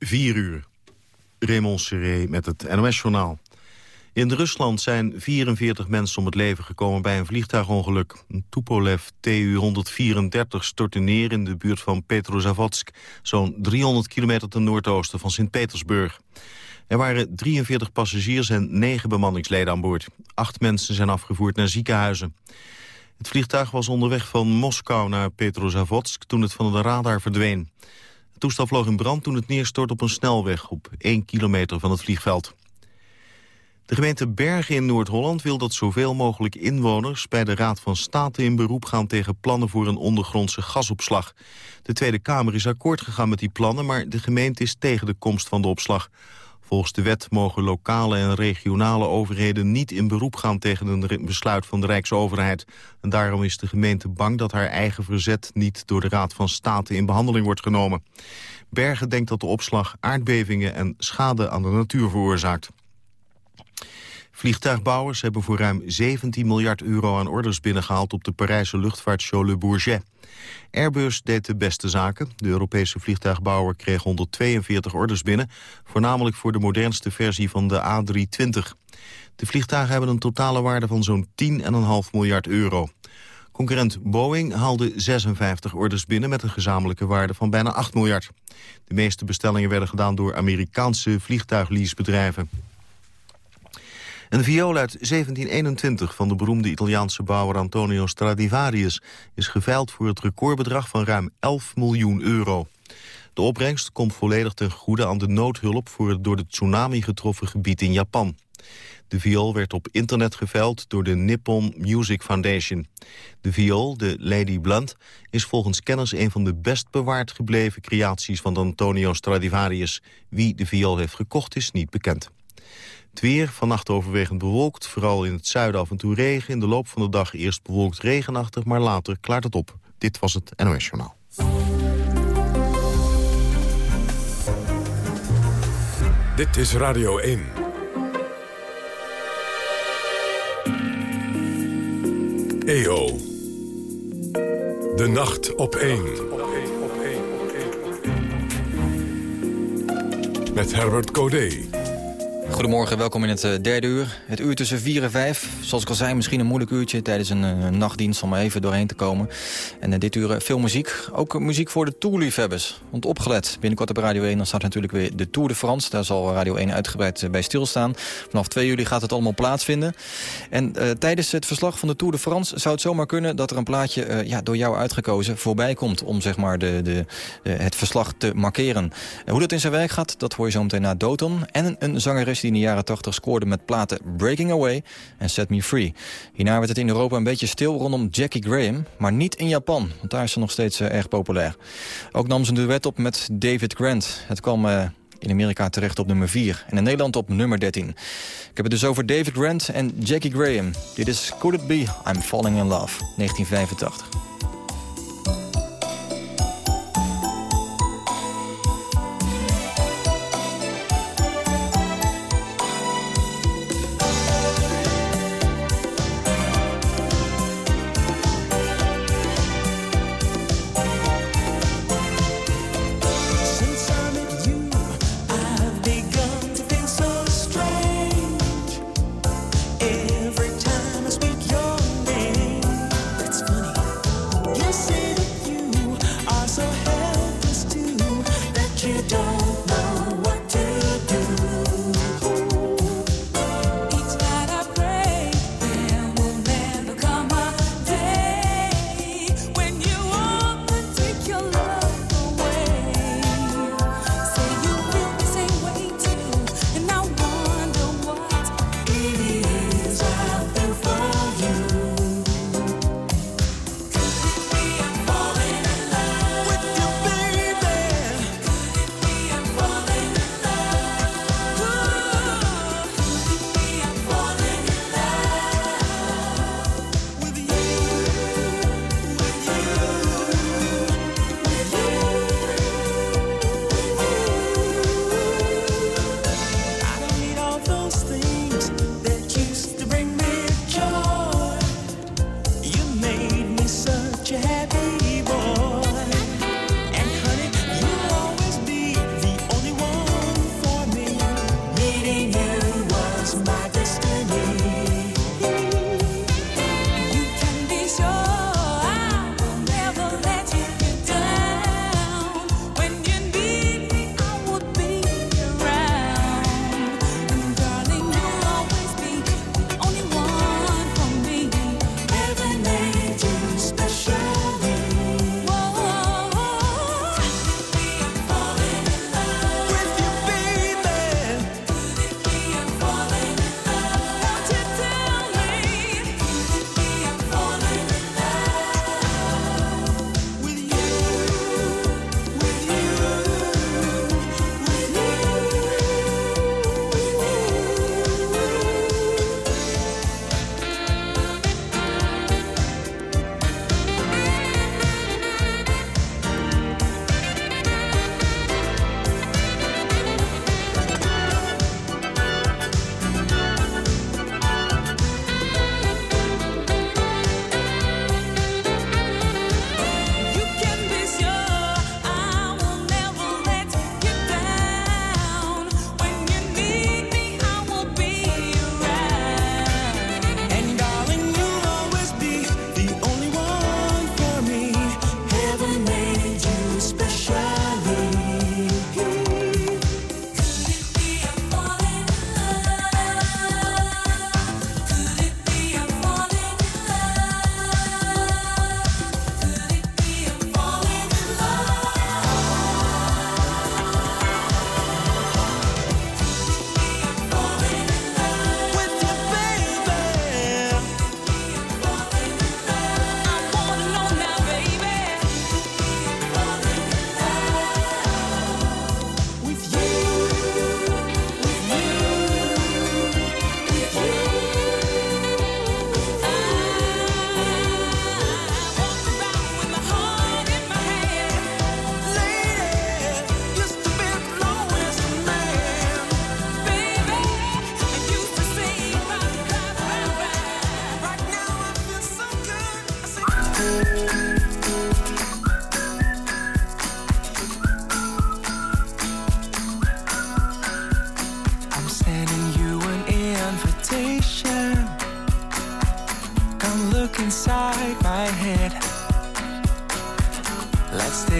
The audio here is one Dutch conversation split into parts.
4 uur. Raymond Serré met het NOS-journaal. In Rusland zijn 44 mensen om het leven gekomen bij een vliegtuigongeluk. Een Tupolev Tu-134 stortte neer in de buurt van Petrozavodsk... zo'n 300 kilometer ten noordoosten van Sint-Petersburg. Er waren 43 passagiers en 9 bemanningsleden aan boord. Acht mensen zijn afgevoerd naar ziekenhuizen. Het vliegtuig was onderweg van Moskou naar Petrozavodsk toen het van de radar verdween. Het toestel vloog in brand toen het neerstort op een snelweg op 1 kilometer van het vliegveld. De gemeente Bergen in Noord-Holland wil dat zoveel mogelijk inwoners bij de Raad van State in beroep gaan tegen plannen voor een ondergrondse gasopslag. De Tweede Kamer is akkoord gegaan met die plannen, maar de gemeente is tegen de komst van de opslag. Volgens de wet mogen lokale en regionale overheden niet in beroep gaan tegen een besluit van de Rijksoverheid. En daarom is de gemeente bang dat haar eigen verzet niet door de Raad van State in behandeling wordt genomen. Bergen denkt dat de opslag aardbevingen en schade aan de natuur veroorzaakt. Vliegtuigbouwers hebben voor ruim 17 miljard euro aan orders binnengehaald op de Parijse luchtvaartshow Le Bourget. Airbus deed de beste zaken. De Europese vliegtuigbouwer kreeg 142 orders binnen... voornamelijk voor de modernste versie van de A320. De vliegtuigen hebben een totale waarde van zo'n 10,5 miljard euro. Concurrent Boeing haalde 56 orders binnen met een gezamenlijke waarde van bijna 8 miljard. De meeste bestellingen werden gedaan door Amerikaanse vliegtuigleasebedrijven. Een viool uit 1721 van de beroemde Italiaanse bouwer Antonio Stradivarius... is geveild voor het recordbedrag van ruim 11 miljoen euro. De opbrengst komt volledig ten goede aan de noodhulp... voor het door de tsunami getroffen gebied in Japan. De viool werd op internet geveild door de Nippon Music Foundation. De viool, de Lady Blunt, is volgens kenners... een van de best bewaard gebleven creaties van Antonio Stradivarius. Wie de viool heeft gekocht is niet bekend. Het weer, vannacht overwegend bewolkt, vooral in het zuiden af en toe regen. In de loop van de dag eerst bewolkt regenachtig, maar later klaart het op. Dit was het NOS Journaal. Dit is Radio 1. EO. De nacht op 1. Met Herbert Codé. Goedemorgen, welkom in het uh, derde uur. Het uur tussen 4 en 5. Zoals ik al zei, misschien een moeilijk uurtje tijdens een uh, nachtdienst om even doorheen te komen. En uh, dit uur veel muziek. Ook muziek voor de Tourliefhebbers. Want opgelet, binnenkort op Radio 1 dan staat natuurlijk weer de Tour de France. Daar zal Radio 1 uitgebreid bij stilstaan. Vanaf 2 juli gaat het allemaal plaatsvinden. En tijdens het verslag van de Tour de France zou het zomaar kunnen... dat er een plaatje ja, door jou uitgekozen voorbij komt... om zeg maar de, de, het verslag te markeren. hoe dat in zijn werk gaat, dat hoor je zo meteen na Doton. En een zangeres in de jaren 80 scoorde met platen Breaking Away en Set Me Free. Hierna werd het in Europa een beetje stil rondom Jackie Graham, maar niet in Japan, want daar is ze nog steeds uh, erg populair. Ook nam ze een duet op met David Grant. Het kwam uh, in Amerika terecht op nummer 4 en in Nederland op nummer 13. Ik heb het dus over David Grant en Jackie Graham. Dit is Could It Be I'm Falling In Love, 1985.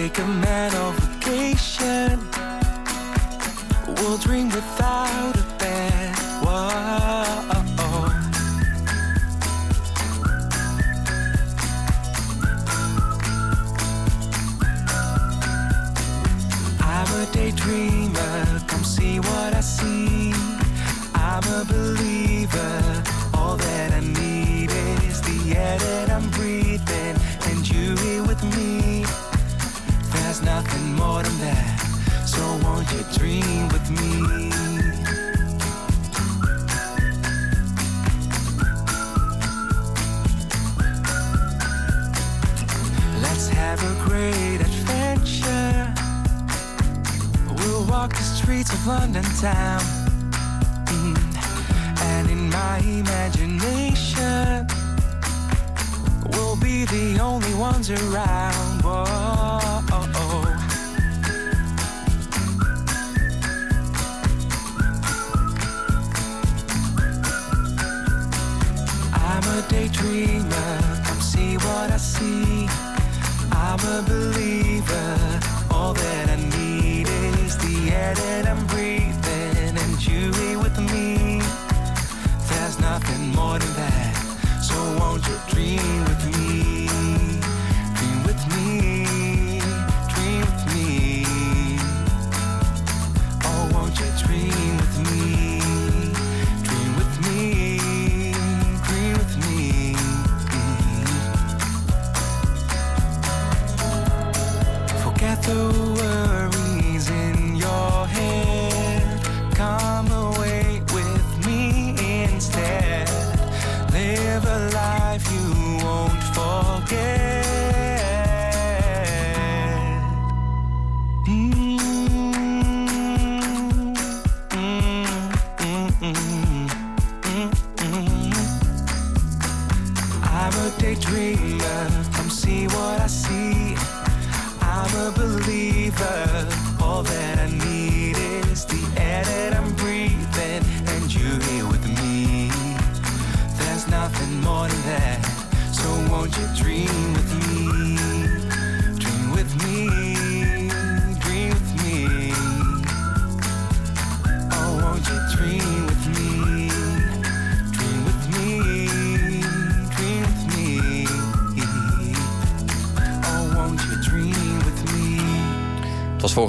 Take a man on vacation. We'll dream without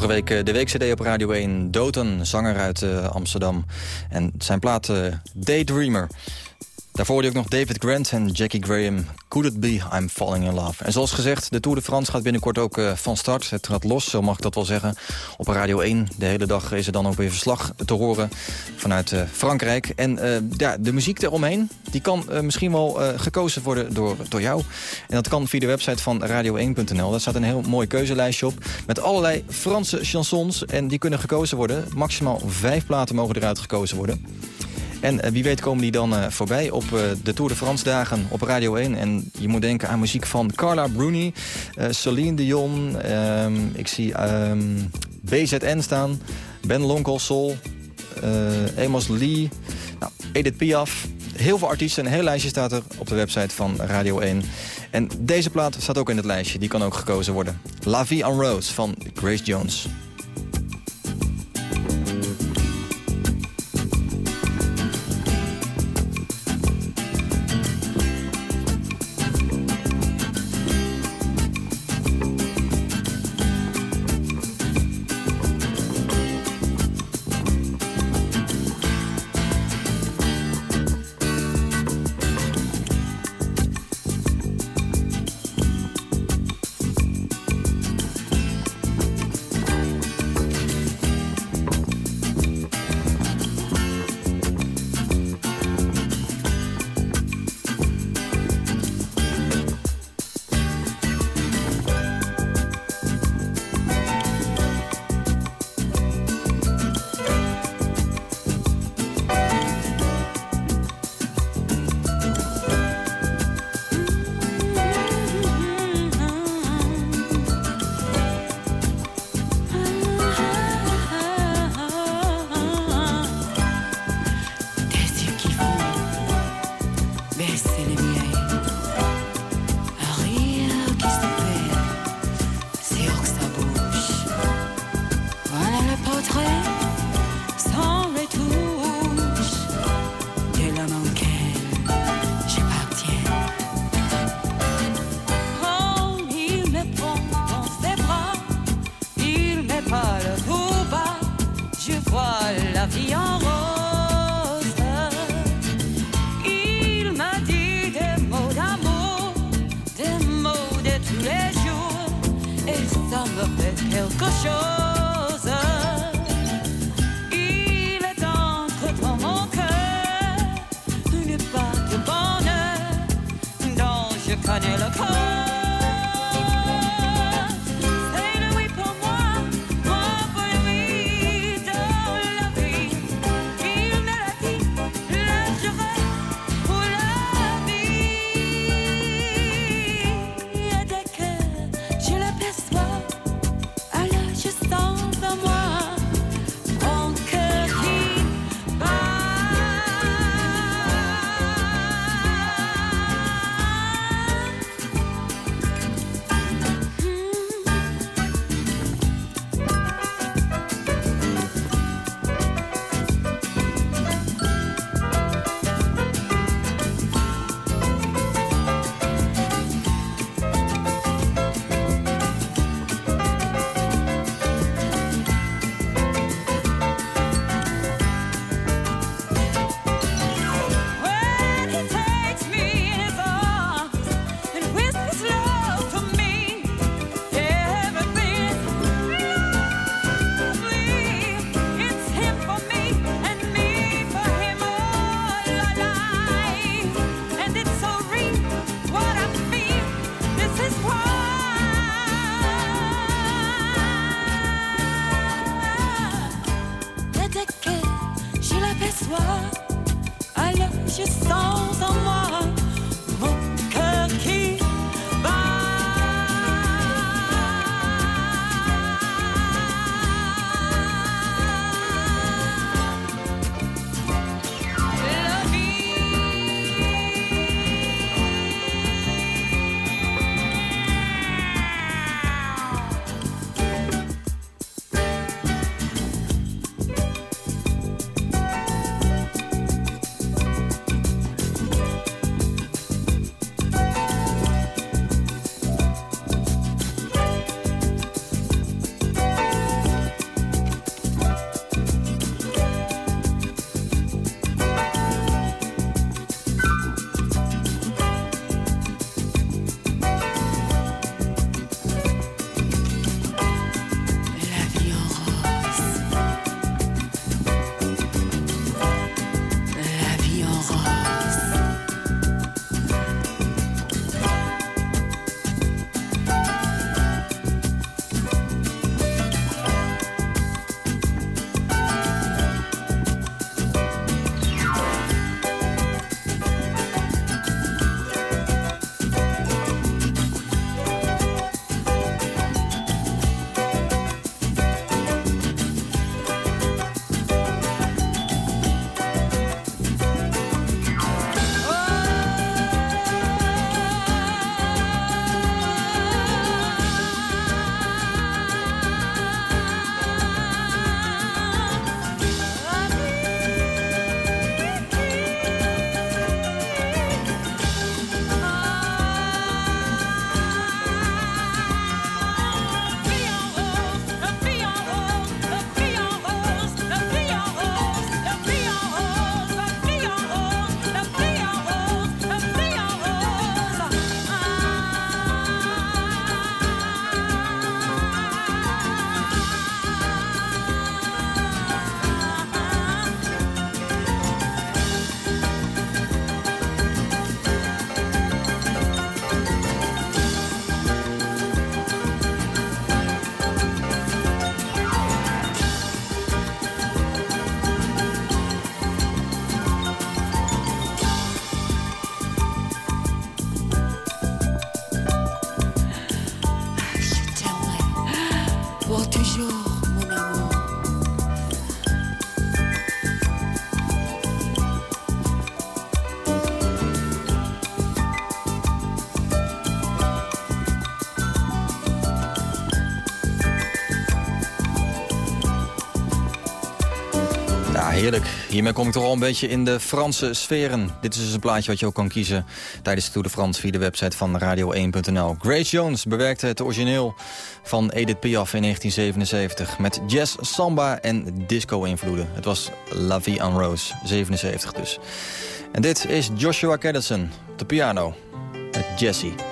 vorige week eh, de week-cd op Radio 1. Doten, zanger uit eh, Amsterdam. En zijn plaat eh, Daydreamer. Daarvoor hoorde ook nog David Grant en Jackie Graham. Could it be I'm falling in love. En zoals gezegd, de Tour de France gaat binnenkort ook eh, van start. Het gaat los, zo mag ik dat wel zeggen. Op Radio 1. De hele dag is er dan ook weer verslag te horen vanuit eh, Frankrijk. En eh, ja, de muziek eromheen, die kan misschien wel gekozen worden door, door jou. En dat kan via de website van radio1.nl. Daar staat een heel mooi keuzelijstje op. Met allerlei Franse chansons. En die kunnen gekozen worden. Maximaal vijf platen mogen eruit gekozen worden. En eh, wie weet komen die dan eh, voorbij op eh, de Tour de France dagen op Radio 1. En je moet denken aan muziek van Carla Bruni, Celine Dion. ehm, ik zie ehm, BZN staan, Ben Lonkel, Amos Lee, nou, Edith Piaf. Heel veel artiesten, een heel lijstje staat er op de website van Radio 1. En deze plaat staat ook in het lijstje, die kan ook gekozen worden. La Vie en Rose van Grace Jones. Et ça me fait Hiermee kom ik toch al een beetje in de Franse sferen. Dit is dus een plaatje wat je ook kan kiezen tijdens de Tour de France... via de website van radio1.nl. Grace Jones bewerkte het origineel van Edith Piaf in 1977... met jazz, samba en disco-invloeden. Het was La Vie en Rose, 77 dus. En dit is Joshua Caddison op de piano met Jessie.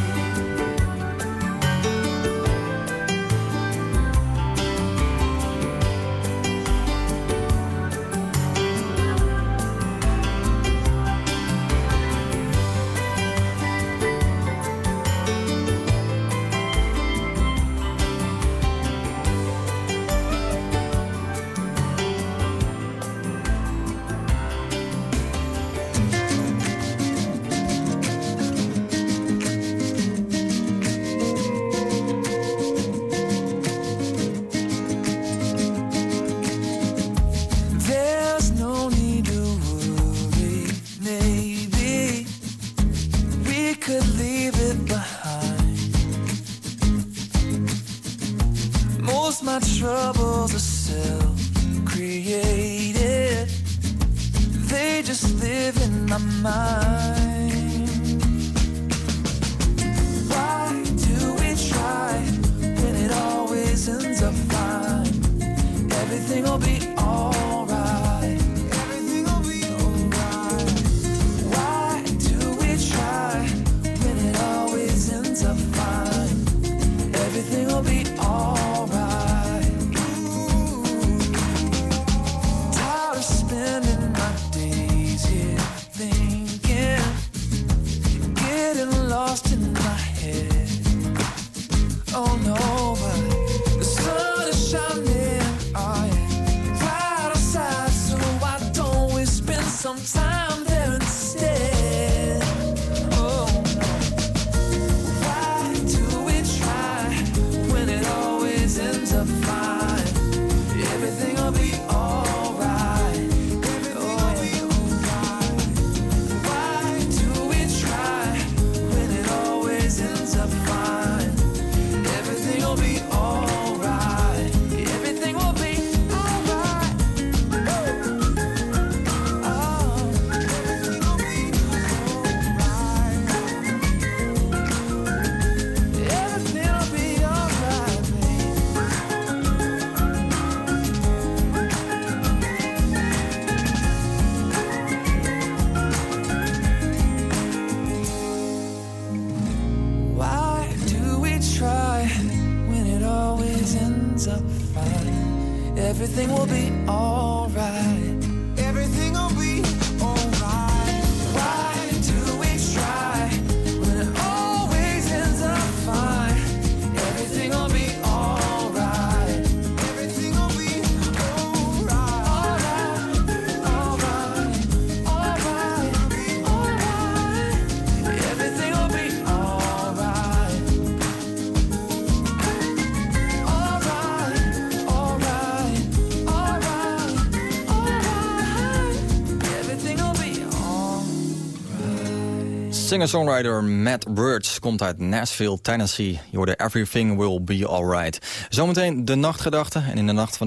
Singer-songwriter Matt Birds komt uit Nashville, Tennessee. Je hoorde Everything Will Be Alright. Zometeen de nachtgedachten. En in de nacht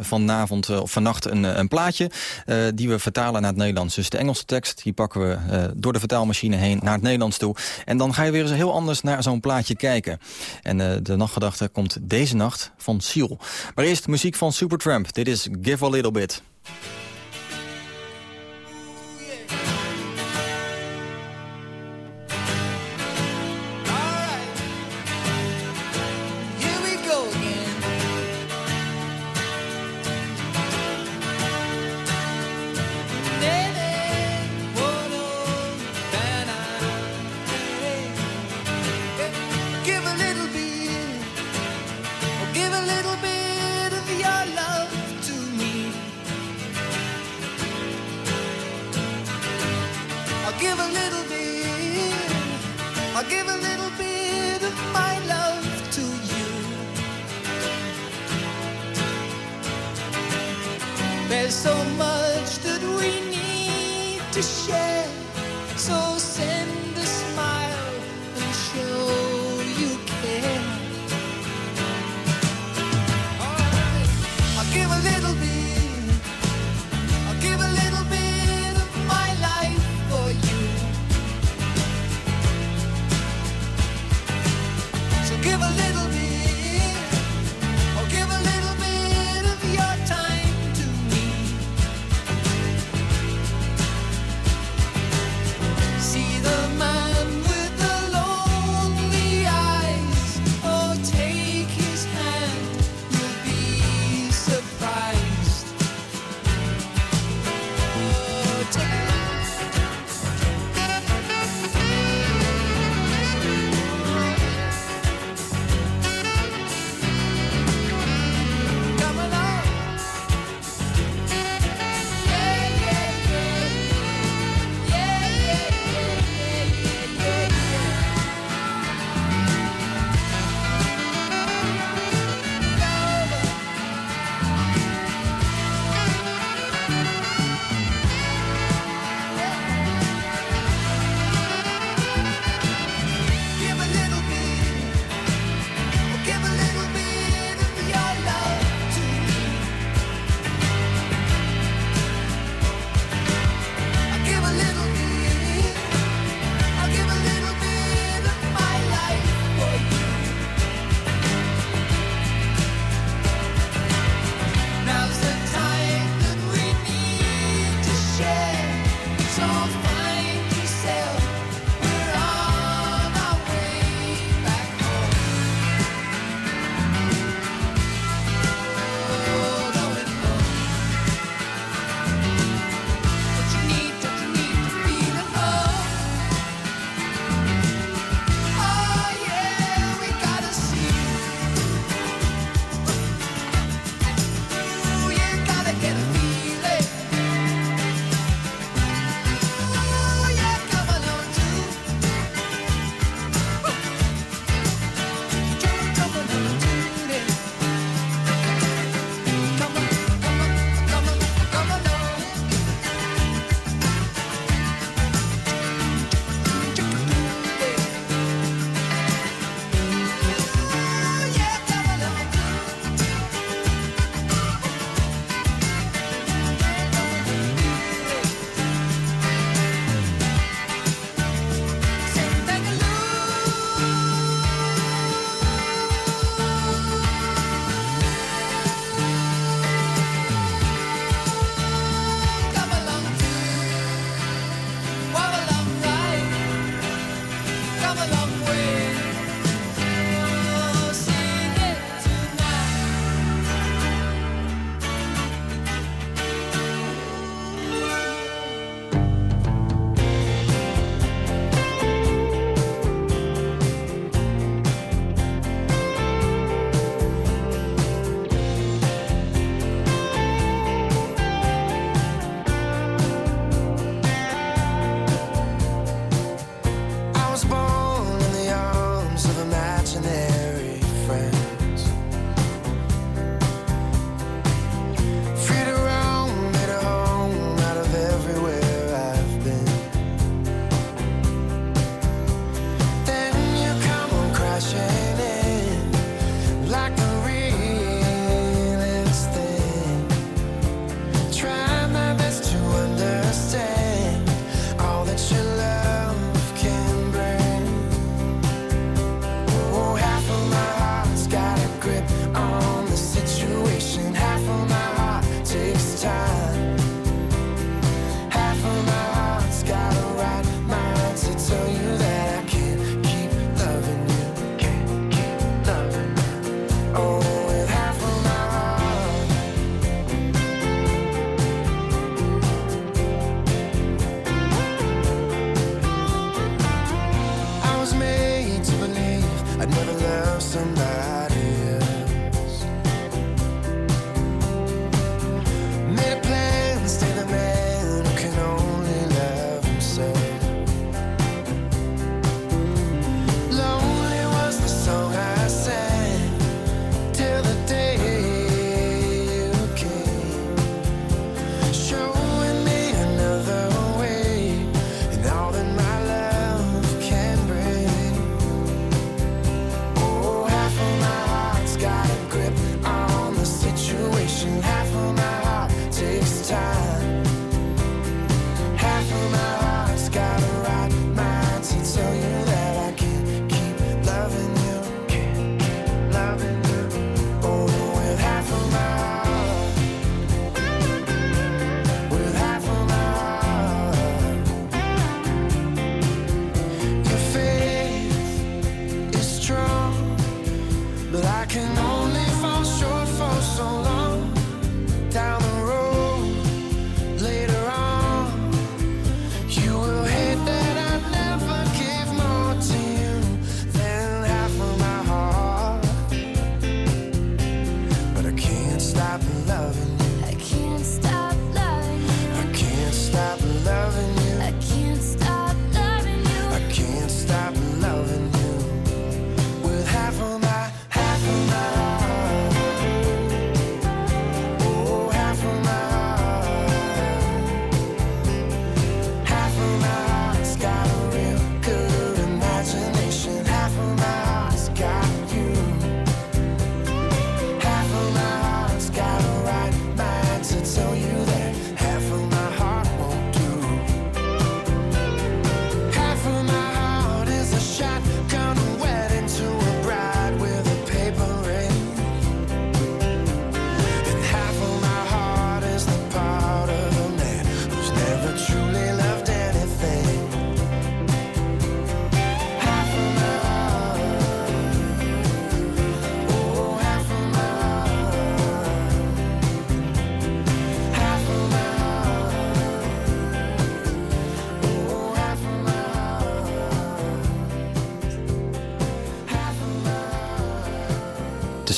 vanavond, eh, of vannacht een, eh, een plaatje eh, die we vertalen naar het Nederlands. Dus de Engelse tekst die pakken we door de vertaalmachine heen naar het Nederlands toe. En dan ga je weer eens heel anders naar zo'n plaatje kijken. En de nachtgedachte komt deze nacht van Siel. Maar eerst muziek van Supertramp. Dit is Give a Little Bit.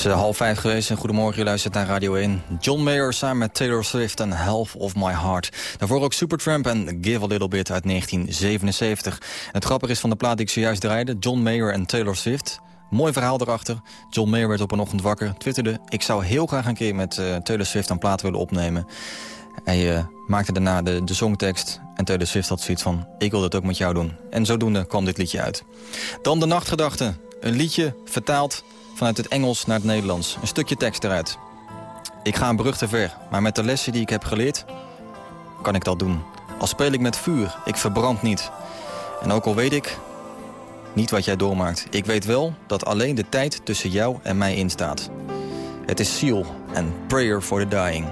Eh, half vijf geweest en goedemorgen, je luistert naar Radio 1. John Mayer samen met Taylor Swift en Half of My Heart. Daarvoor ook Supertramp en Give a Little Bit uit 1977. Het grappige is van de plaat die ik zojuist draaide, John Mayer en Taylor Swift... Mooi verhaal erachter. John Mayer werd op een ochtend wakker, twitterde... ik zou heel graag een keer met eh, Taylor Swift een plaat willen opnemen. Hij uh, maakte daarna de, de songtekst en Taylor Swift had zoiets van... ik wil dat ook met jou doen. En zodoende kwam dit liedje uit. Dan de nachtgedachten. Een liedje vertaald vanuit het Engels naar het Nederlands. Een stukje tekst eruit. Ik ga een brug te ver, maar met de lessen die ik heb geleerd... kan ik dat doen. Al speel ik met vuur, ik verbrand niet. En ook al weet ik niet wat jij doormaakt... ik weet wel dat alleen de tijd tussen jou en mij instaat. Het is ziel en prayer for the dying...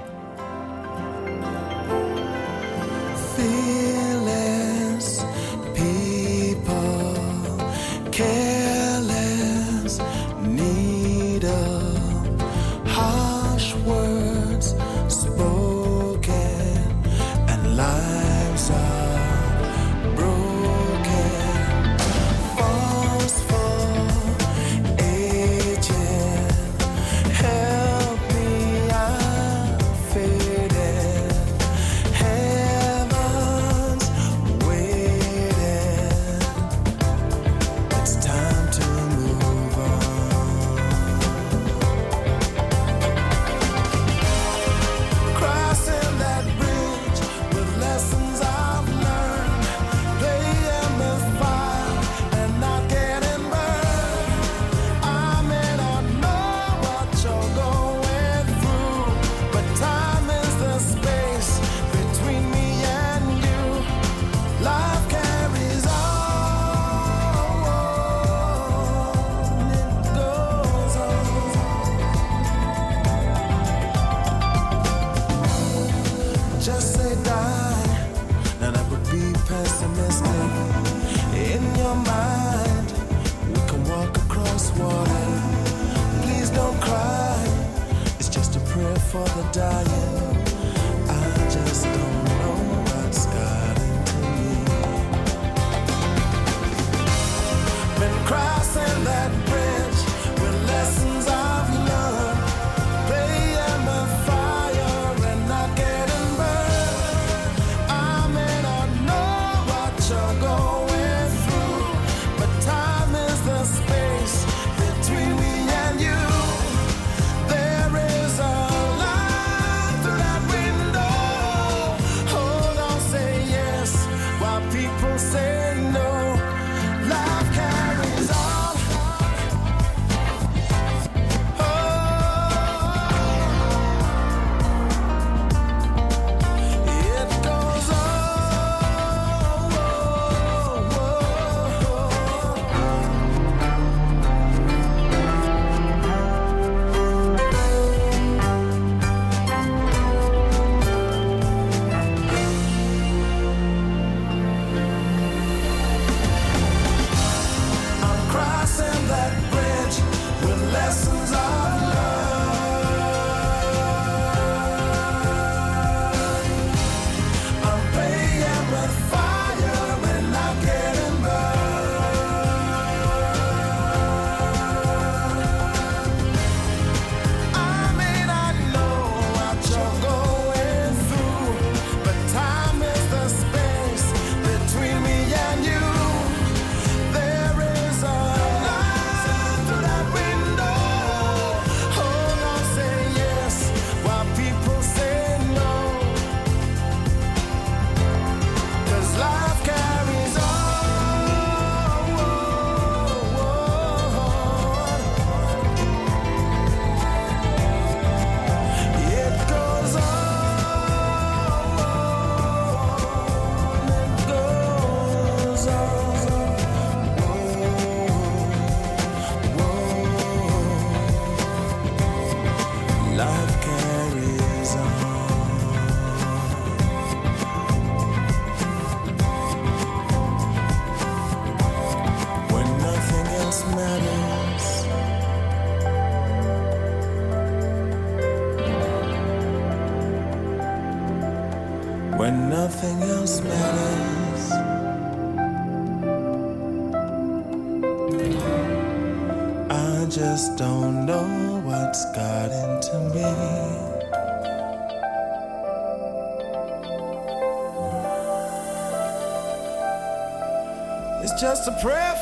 just a prayer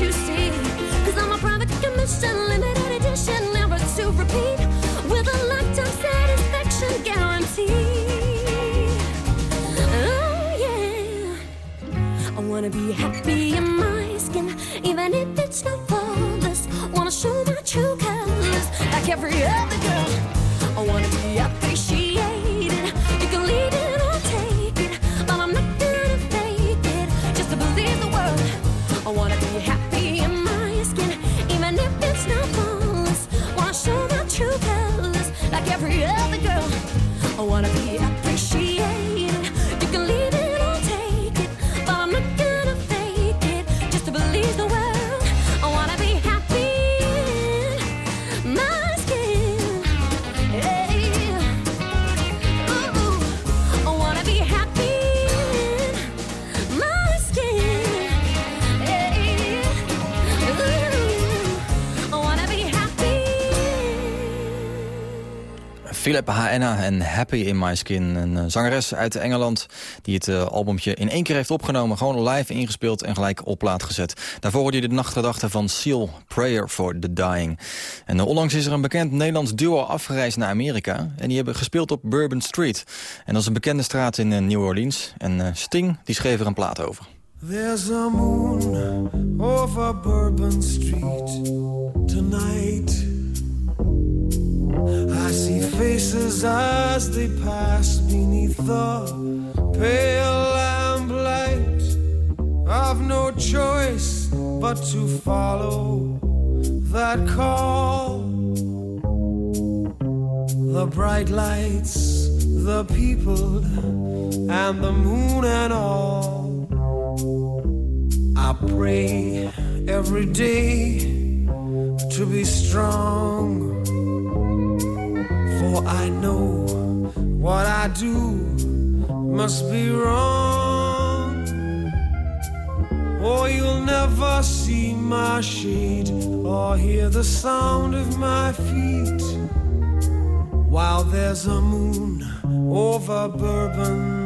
you see. En Happy in My Skin. Een eh, zangeres uit Engeland die het uh, albumtje in één keer heeft opgenomen. Gewoon live ingespeeld en gelijk op plaat gezet. Daarvoor hoorde je de nachtgedachte van Seal, Prayer for the Dying. En uh, onlangs is er een bekend Nederlands duo afgereisd naar Amerika. En die hebben gespeeld op Bourbon Street. En dat is een bekende straat in New Orleans. En Sting die schreef er een plaat over. There's a moon over Bourbon Street tonight. I see faces as they pass beneath the pale lamplight. I've no choice but to follow that call. The bright lights, the people, and the moon and all. I pray every day to be strong. For I know what I do must be wrong. Or you'll never see my shade or hear the sound of my feet while there's a moon over Bourbon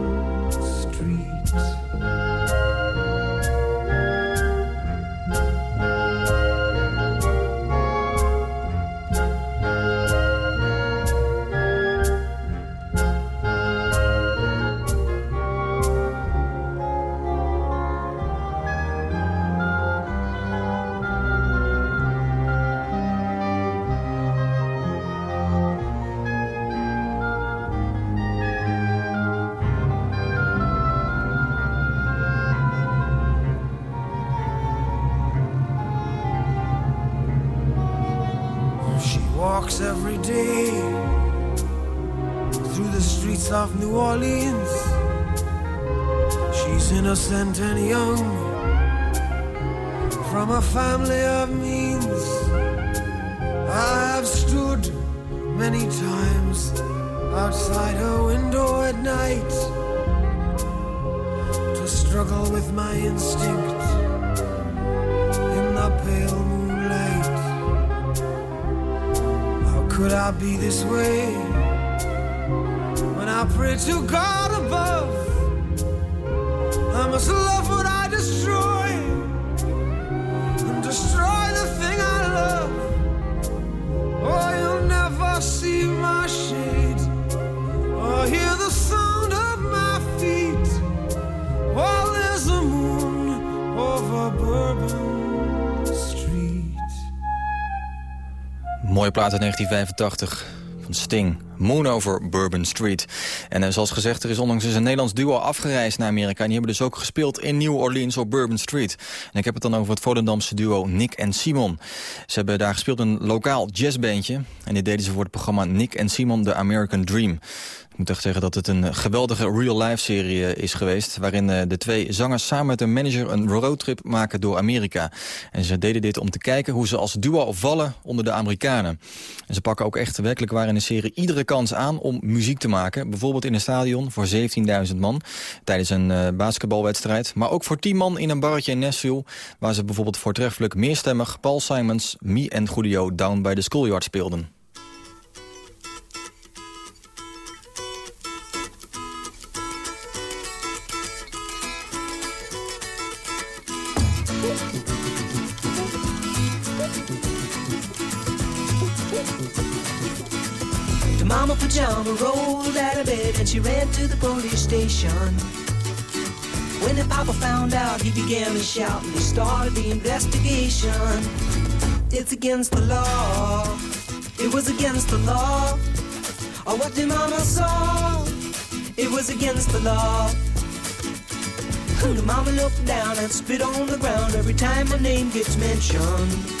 plaat uit 1985 van Sting. Moon over Bourbon Street. En eh, zoals gezegd, er is onlangs dus een Nederlands duo afgereisd naar Amerika. En die hebben dus ook gespeeld in New Orleans op Bourbon Street. En ik heb het dan over het Volendamse duo Nick en Simon. Ze hebben daar gespeeld een lokaal jazzbandje. En dit deden ze voor het programma Nick en Simon The American Dream. Ik moet echt zeggen dat het een geweldige real-life serie eh, is geweest... waarin eh, de twee zangers samen met een manager een roadtrip maken door Amerika. En ze deden dit om te kijken hoe ze als duo vallen onder de Amerikanen. En ze pakken ook echt werkelijk waar in de serie iedere kans aan om muziek te maken. Bijvoorbeeld in een stadion voor 17.000 man tijdens een uh, basketbalwedstrijd. Maar ook voor 10 man in een barretje in Nashville... waar ze bijvoorbeeld voortreffelijk meerstemmig Paul Simons, Me en Julio Down by the Schoolyard speelden. Mama pajama rolled out of bed and she ran to the police station. When the papa found out, he began to shout and he started the investigation. It's against the law. It was against the law. Or what the mama saw. It was against the law. The mama looked down and spit on the ground every time my name gets mentioned.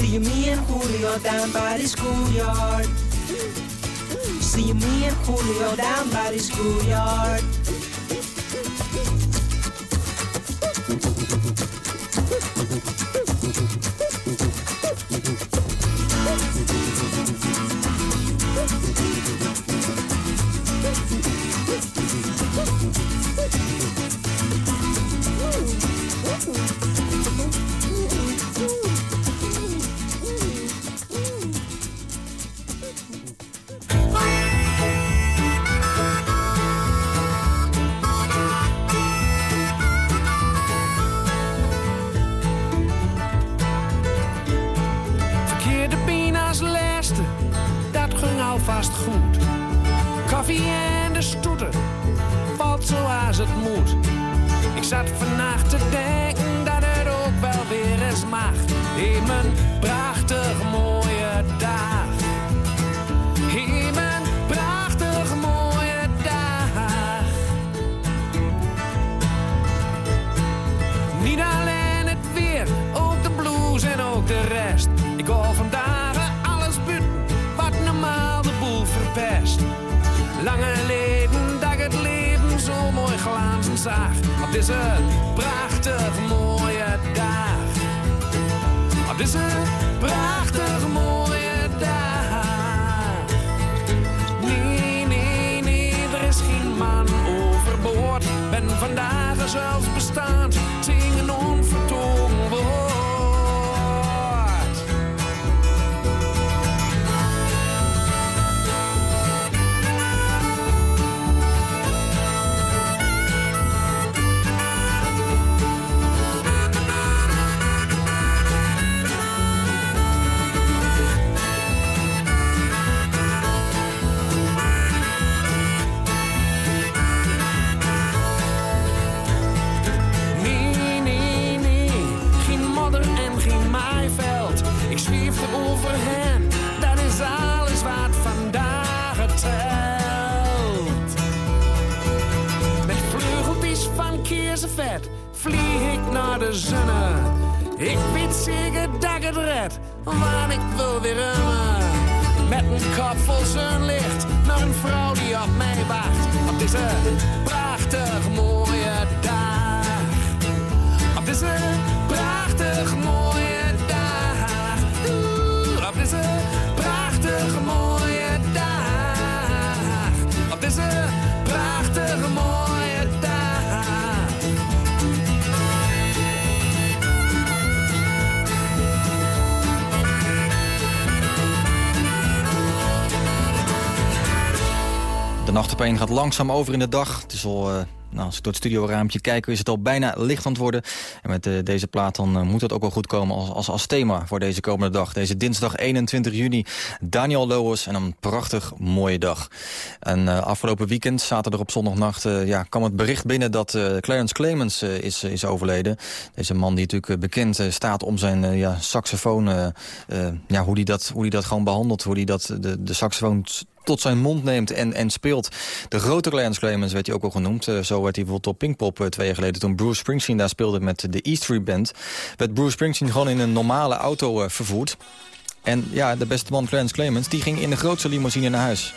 See me and Julio down by the schoolyard. See me and Julio down by the schoolyard. De rest. Ik hoor vandaag alles buiten wat normaal de boel verpest. Lange leden dat het leven zo mooi glazen zag. Op deze prachtig mooie dag. Op deze prachtig mooie dag. Nee, nee, nee, er is geen man overboord. Ben vandaag zelfs Ik weet zeker dat ik het red, ik wil weer remmen. Met een kop vol zonlicht naar een vrouw die op mij wacht. Op deze prachtig mooie nacht op gaat langzaam over in de dag. Het is al, eh, nou, als ik door het studioraampje kijk, is het al bijna licht aan het worden. En met eh, deze plaat dan eh, moet het ook wel goed komen als, als, als thema voor deze komende dag. Deze dinsdag 21 juni, Daniel Loos en een prachtig mooie dag. En afgelopen weekend, zaterdag op zondagnacht, ja, kwam het bericht binnen dat Clarence Clemens is, is overleden. Deze man die natuurlijk bekend staat om zijn ja, saxofoon, ja, hoe die dat, hoe die dat gewoon behandelt, hoe die dat, de, de saxofoon tot zijn mond neemt en, en speelt. De grote Clarence Clemens werd hij ook al genoemd. Eh, zo werd hij bijvoorbeeld op Pinkpop eh, twee jaar geleden... toen Bruce Springsteen daar speelde met de E Street Band... werd Bruce Springsteen gewoon in een normale auto eh, vervoerd. En ja, de beste man Clarence Clemens... die ging in de grootste limousine naar huis.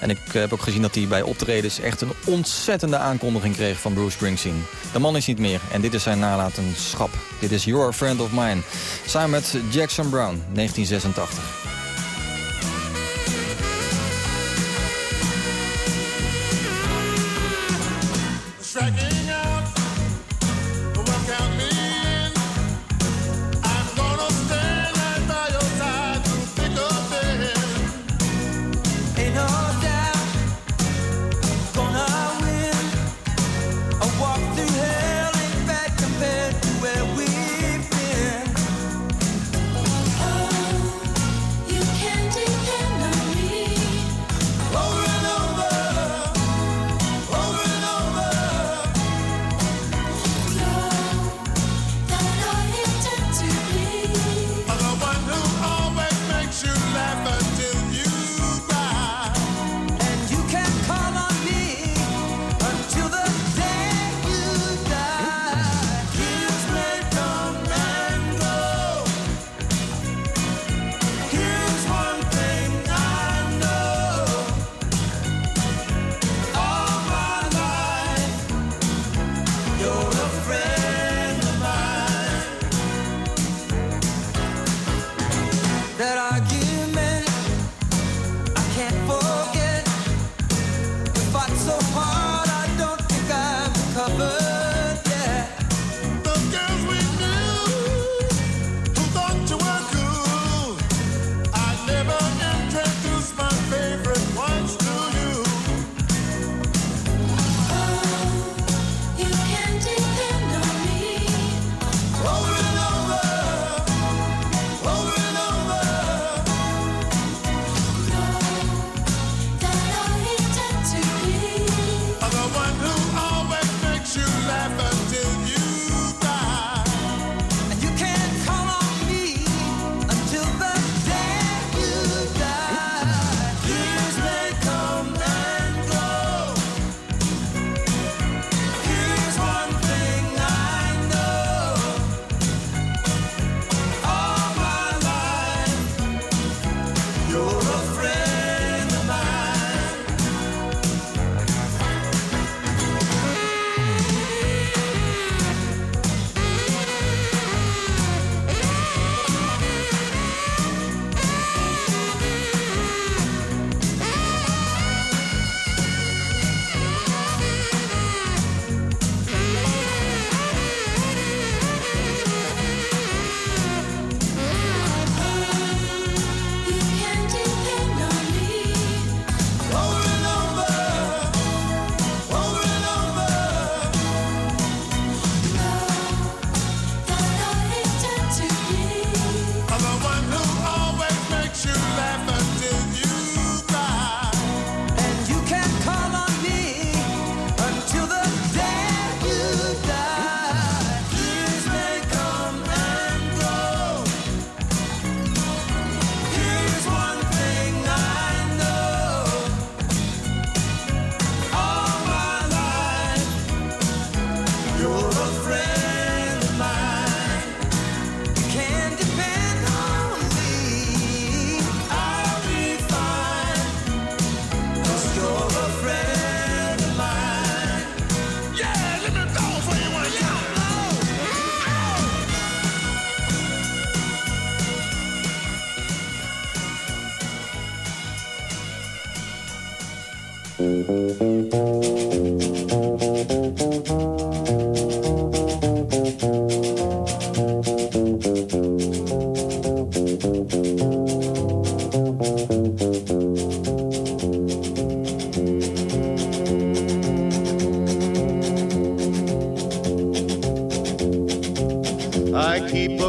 En ik heb ook gezien dat hij bij optredens echt een ontzettende aankondiging kreeg van Bruce Springsteen. De man is niet meer en dit is zijn nalatenschap. Dit is Your Friend of Mine. Samen met Jackson Brown, 1986.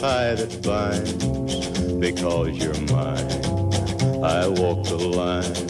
Tie that binds. Because you're mine, I walk the line.